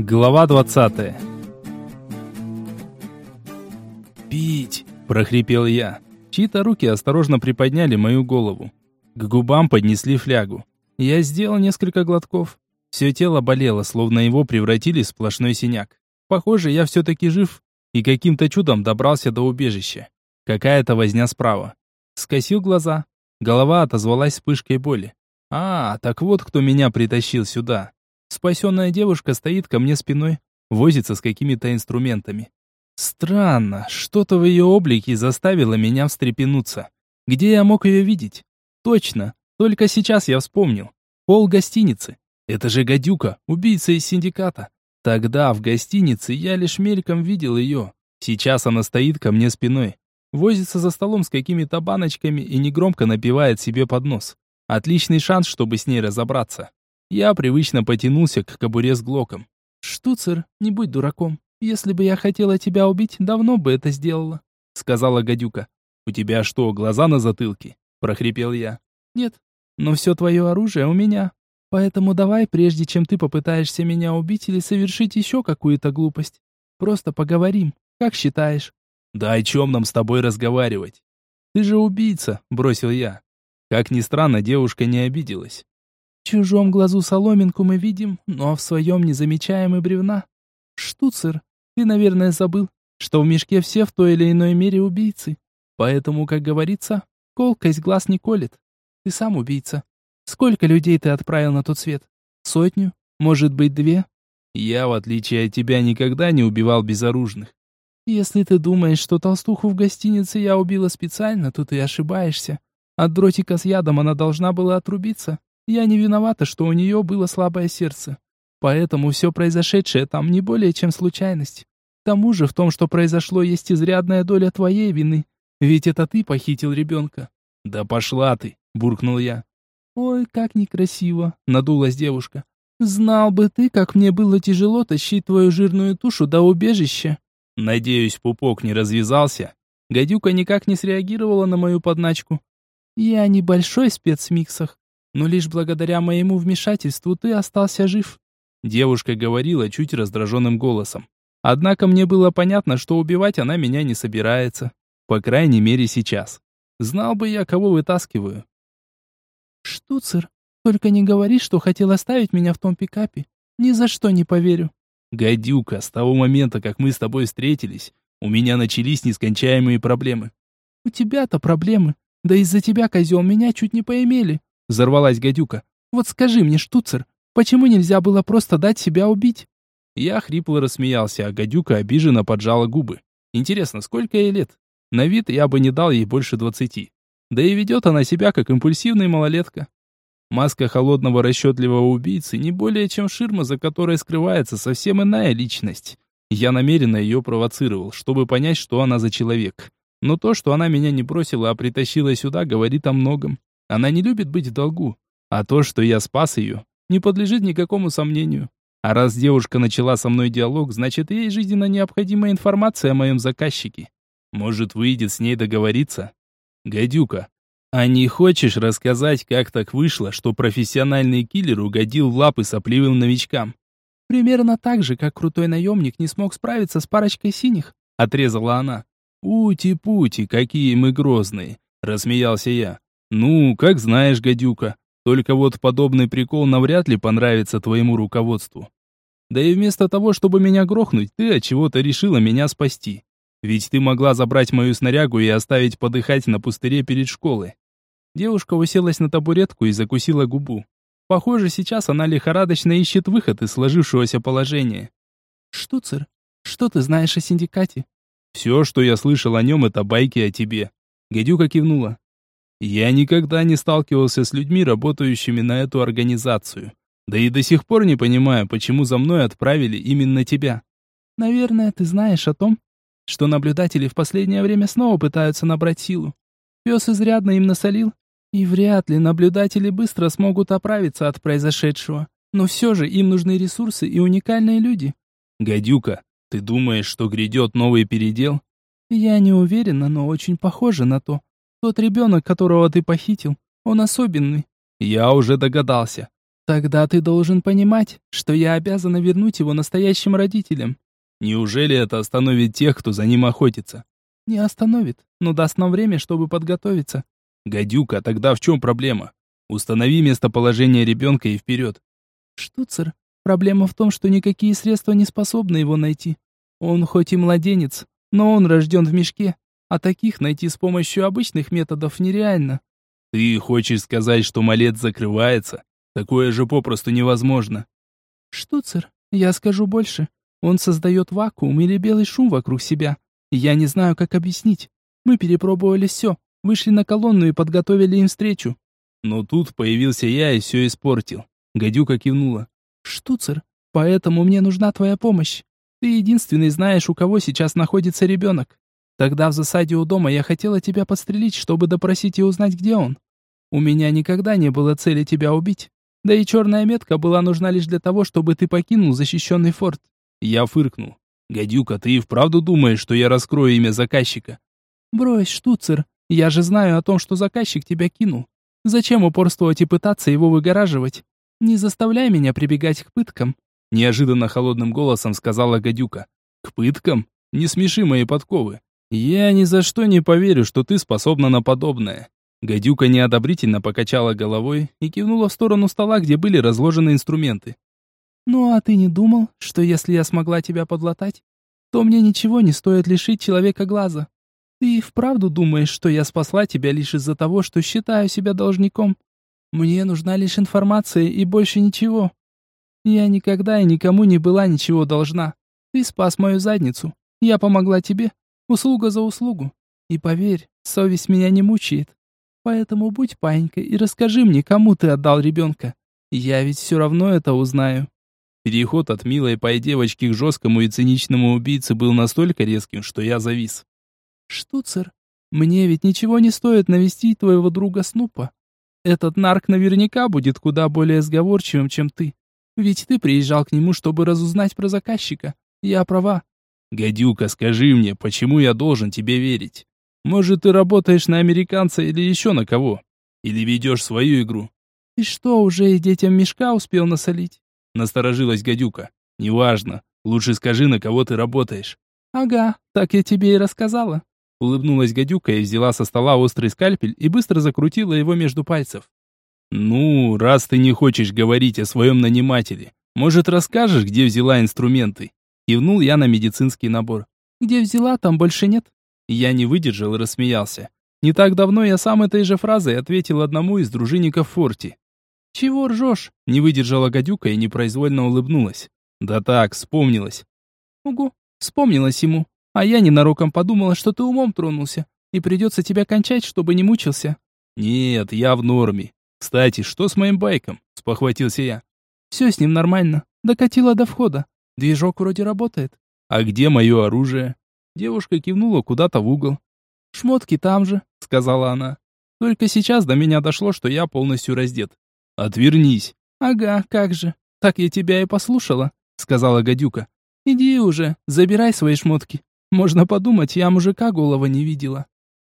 Глава 20 «Пить!» – прохрипел я. Чьи-то руки осторожно приподняли мою голову. К губам поднесли флягу. Я сделал несколько глотков. Все тело болело, словно его превратили в сплошной синяк. Похоже, я все-таки жив и каким-то чудом добрался до убежища. Какая-то возня справа. Скосил глаза. Голова отозвалась вспышкой боли. А, так вот кто меня притащил сюда. Спасенная девушка стоит ко мне спиной, возится с какими-то инструментами. Странно, что-то в ее облике заставило меня встрепенуться. Где я мог ее видеть? Точно, только сейчас я вспомнил. Пол гостиницы. Это же гадюка, убийца из синдиката. Тогда в гостинице я лишь мельком видел ее. Сейчас она стоит ко мне спиной. Возится за столом с какими-то баночками и негромко напивает себе под нос. Отличный шанс, чтобы с ней разобраться. Я привычно потянулся к кобуре с глоком. «Штуцер, не будь дураком. Если бы я хотела тебя убить, давно бы это сделала», — сказала гадюка. «У тебя что, глаза на затылке?» — прохрипел я. «Нет, но все твое оружие у меня. Поэтому давай, прежде чем ты попытаешься меня убить или совершить еще какую-то глупость, просто поговорим. Как считаешь?» «Да о чем нам с тобой разговаривать?» «Ты же убийца», — бросил я. Как ни странно, девушка не обиделась. Чужом глазу соломинку мы видим, но в своем не замечаем и бревна. Штуцер, ты, наверное, забыл, что в мешке все в той или иной мере убийцы. Поэтому, как говорится, колкость глаз не колет. Ты сам убийца. Сколько людей ты отправил на тот свет? Сотню? Может быть, две? Я, в отличие от тебя, никогда не убивал безоружных. Если ты думаешь, что толстуху в гостинице я убила специально, то ты ошибаешься. От дротика с ядом она должна была отрубиться. Я не виновата, что у нее было слабое сердце. Поэтому все произошедшее там не более чем случайность. К тому же в том, что произошло, есть изрядная доля твоей вины. Ведь это ты похитил ребенка. Да пошла ты, буркнул я. Ой, как некрасиво, надулась девушка. Знал бы ты, как мне было тяжело тащить твою жирную тушу до убежища. Надеюсь, пупок не развязался. Гадюка никак не среагировала на мою подначку. Я небольшой спец в миксах, но лишь благодаря моему вмешательству ты остался жив. Девушка говорила чуть раздраженным голосом. Однако мне было понятно, что убивать она меня не собирается. По крайней мере сейчас. Знал бы я, кого вытаскиваю. Штуцер, только не говори, что хотел оставить меня в том пикапе. Ни за что не поверю. Гадюка, с того момента, как мы с тобой встретились, у меня начались нескончаемые проблемы. У тебя-то проблемы. Да из-за тебя, козел, меня чуть не поимели. Взорвалась гадюка. Вот скажи мне, штуцер, почему нельзя было просто дать себя убить? Я хрипло рассмеялся, а гадюка обиженно поджала губы. Интересно, сколько ей лет? На вид я бы не дал ей больше двадцати. Да и ведет она себя, как импульсивная малолетка. Маска холодного расчетливого убийцы не более чем ширма, за которой скрывается совсем иная личность. Я намеренно ее провоцировал, чтобы понять, что она за человек. Но то, что она меня не бросила, а притащила сюда, говорит о многом. Она не любит быть в долгу. А то, что я спас ее, не подлежит никакому сомнению. А раз девушка начала со мной диалог, значит, ей жизненно необходима информация о моем заказчике. Может, выйдет с ней договориться? Гадюка, а не хочешь рассказать, как так вышло, что профессиональный киллер угодил в лапы сопливым новичкам? Примерно так же, как крутой наемник не смог справиться с парочкой синих, отрезала она. «Ути-пути, какие мы грозные!» — рассмеялся я. «Ну, как знаешь, гадюка. Только вот подобный прикол навряд ли понравится твоему руководству. Да и вместо того, чтобы меня грохнуть, ты от чего-то решила меня спасти. Ведь ты могла забрать мою снарягу и оставить подыхать на пустыре перед школой». Девушка уселась на табуретку и закусила губу. Похоже, сейчас она лихорадочно ищет выход из сложившегося положения. «Штуцер, что ты знаешь о синдикате?» Все, что я слышал о нем, это байки о тебе. Гадюка кивнула. Я никогда не сталкивался с людьми, работающими на эту организацию. Да и до сих пор не понимаю, почему за мной отправили именно тебя. Наверное, ты знаешь о том, что наблюдатели в последнее время снова пытаются набрать силу. Пес изрядно им насолил, и вряд ли наблюдатели быстро смогут оправиться от произошедшего. Но все же им нужны ресурсы и уникальные люди. Гадюка, ты думаешь, что грядет новый передел? Я не уверена, но очень похоже на то. Тот ребенок, которого ты похитил, он особенный. Я уже догадался. Тогда ты должен понимать, что я обязана вернуть его настоящим родителям. Неужели это остановит тех, кто за ним охотится? Не остановит, но даст нам время, чтобы подготовиться. Гадюка, тогда в чем проблема? Установи местоположение ребенка и вперед. Штуцер, проблема в том, что никакие средства не способны его найти. Он хоть и младенец, но он рожден в мешке, а таких найти с помощью обычных методов нереально. Ты хочешь сказать, что малец закрывается? Такое же попросту невозможно. Штуцер, я скажу больше. Он создает вакуум или белый шум вокруг себя. Я не знаю, как объяснить. Мы перепробовали все, вышли на колонну и подготовили им встречу. Но тут появился я и все испортил. Гадюка кивнула. Штуцер, поэтому мне нужна твоя помощь. Ты единственный знаешь, у кого сейчас находится ребенок. Тогда в засаде у дома я хотела тебя подстрелить, чтобы допросить и узнать, где он. У меня никогда не было цели тебя убить. Да и черная метка была нужна лишь для того, чтобы ты покинул защищенный форт. Я фыркнул. Гадюка, ты и вправду думаешь, что я раскрою имя заказчика? Брось, штуцер. Я же знаю о том, что заказчик тебя кинул. Зачем упорствовать и пытаться его выгораживать? Не заставляй меня прибегать к пыткам. Неожиданно холодным голосом сказала гадюка. К пыткам? Не смеши мои подковы. «Я ни за что не поверю, что ты способна на подобное». Гадюка неодобрительно покачала головой и кивнула в сторону стола, где были разложены инструменты. «Ну а ты не думал, что если я смогла тебя подлатать, то мне ничего не стоит лишить человека глаза? Ты вправду думаешь, что я спасла тебя лишь из-за того, что считаю себя должником? Мне нужна лишь информация и больше ничего. Я никогда и никому не была ничего должна. Ты спас мою задницу. Я помогла тебе, Услуга за услугу. И поверь, совесть меня не мучает. Поэтому будь паинькой и расскажи мне, кому ты отдал ребенка. Я ведь все равно это узнаю». Переход от милой пой девочки к жесткому и циничному убийце был настолько резким, что я завис. «Штуцер, мне ведь ничего не стоит навестить твоего друга Снупа. Этот нарк наверняка будет куда более сговорчивым, чем ты. Ведь ты приезжал к нему, чтобы разузнать про заказчика. Я права. «Гадюка, скажи мне, почему я должен тебе верить? Может, ты работаешь на американца или еще на кого? Или ведешь свою игру?» «И что, уже и детям мешка успел насолить?» Насторожилась гадюка. «Неважно. Лучше скажи, на кого ты работаешь». «Ага, так я тебе и рассказала». Улыбнулась гадюка и взяла со стола острый скальпель и быстро закрутила его между пальцев. «Ну, раз ты не хочешь говорить о своем нанимателе, может, расскажешь, где взяла инструменты?» Кивнул я на медицинский набор. «Где взяла, там больше нет». Я не выдержал и рассмеялся. Не так давно я сам этой же фразой ответил одному из дружинников Форти. «Чего ржешь?» — не выдержала гадюка и непроизвольно улыбнулась. «Да так, вспомнилась». «Угу, вспомнилась ему. А я ненароком подумала, что ты умом тронулся, и придется тебя кончать, чтобы не мучился». «Нет, я в норме. Кстати, что с моим байком?» — спохватился я. «Все с ним нормально. Докатила до входа. Движок вроде работает. А где мое оружие? Девушка кивнула куда-то в угол. Шмотки там же, сказала она. Только сейчас до меня дошло, что я полностью раздет. Отвернись. Ага, как же. Так я тебя и послушала, сказала гадюка. Иди уже, забирай свои шмотки. Можно подумать, я мужика голова не видела.